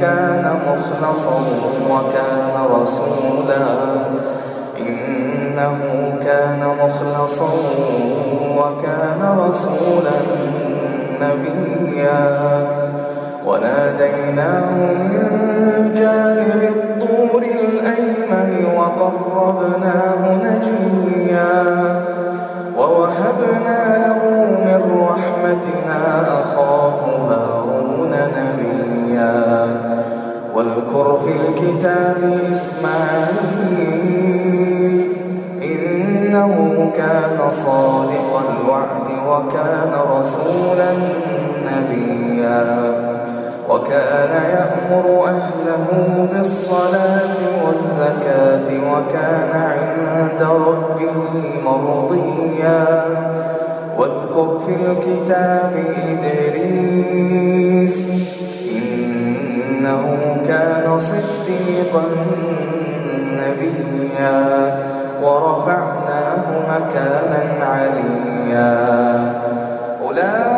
كان مخلصا وكان رسولا. إنه كان مخلصا وكان رسولا نبيا. وناديناه من جانب الطور الأيمن وقربناه نجيا. ووهبنا له في الكتاب إدريس. إنه كان صديقا نبيا. ورفعناه مكانا عليا. أولئك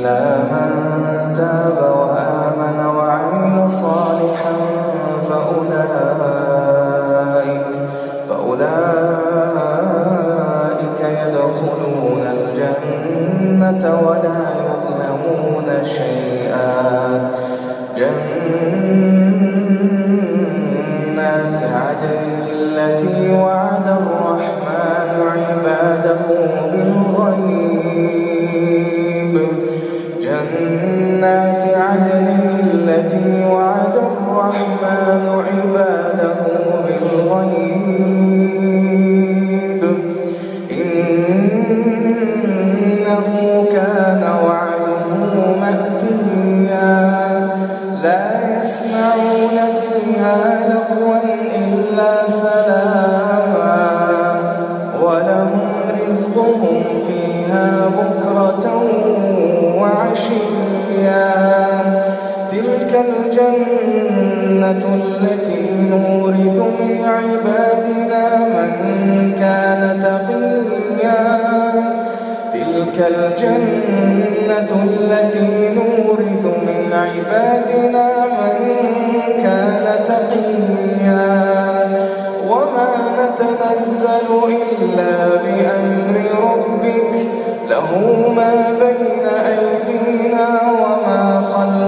إلا من التي نورث من عبادنا من كان تقيا. تلك الجنة التي نورث من عبادنا من كان تقيا. وما نتنزل إلا بأمر ربك له ما بين أيدينا وما خلفنا.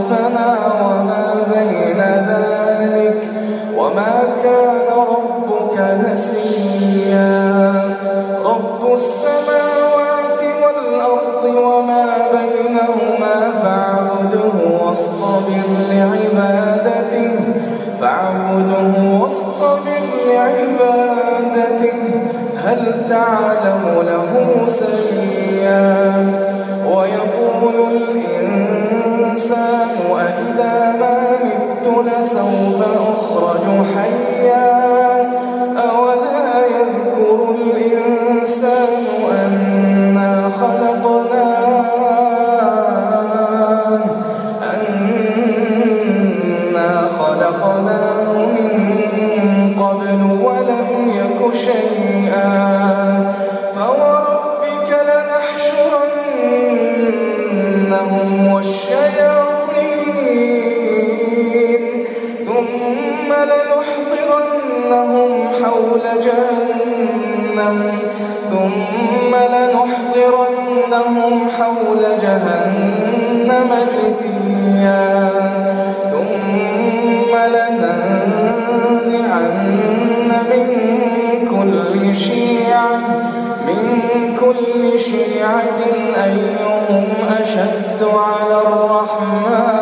جهنم ثم لنحضرنهم حول جهنم جثيا ثم لننزعن من كل شيعة من كل شيعة أيهم أشد على الرحمن.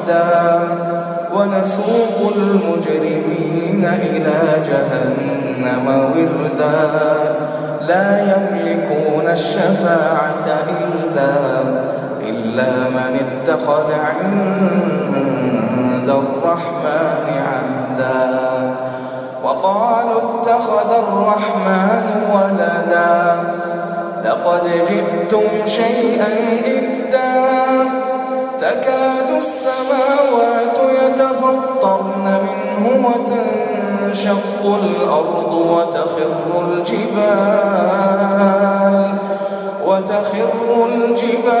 ونسوق المجرمين إلى جهنم وردا. لا يملكون الشفاعة إلا إلا من اتخذ عند الرحمن عهدا. وقالوا اتخذ الرحمن ولدا. لقد جئتم شيئا إدا. تكاد السماوات وتنشق الأرض وتخر الجبال وتخر الجبال